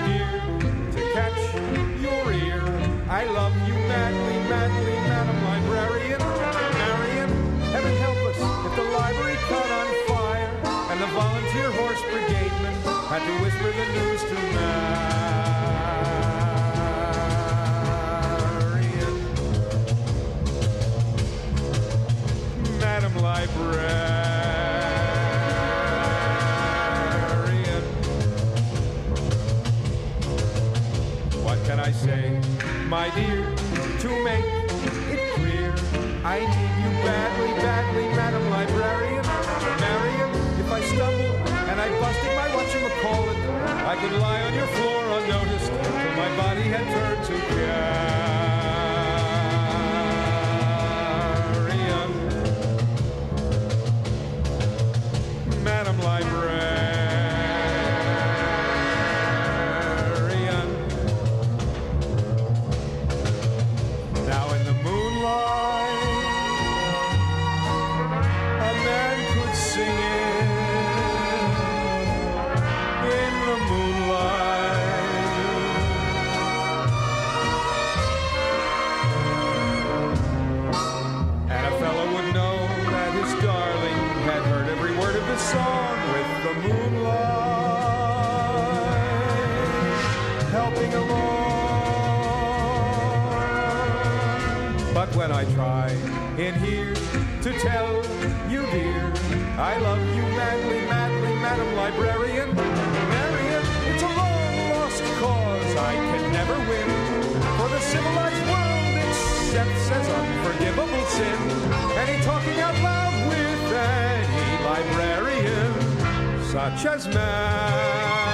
my dear, to catch your ear. I love you madly, madly, madam librarian, veterinarian. Heaven help us if the library caught on fire and the volunteer horse brigade brigademan had to whisper the news to Marian. Madam Librarian. I say, my dear, to make it clear? I need you badly, badly, Madam Librarian. Marian, if I stumble and I busted my whatchamacallit, I could lie on your floor unnoticed till my body had turned to But when I try in here to tell you, dear, I love you madly, madly, Madam Librarian, Marian, it's a long lost cause I can never win. For the civilized world accepts as unforgivable sin any talking out loud with any librarian, such as Marian.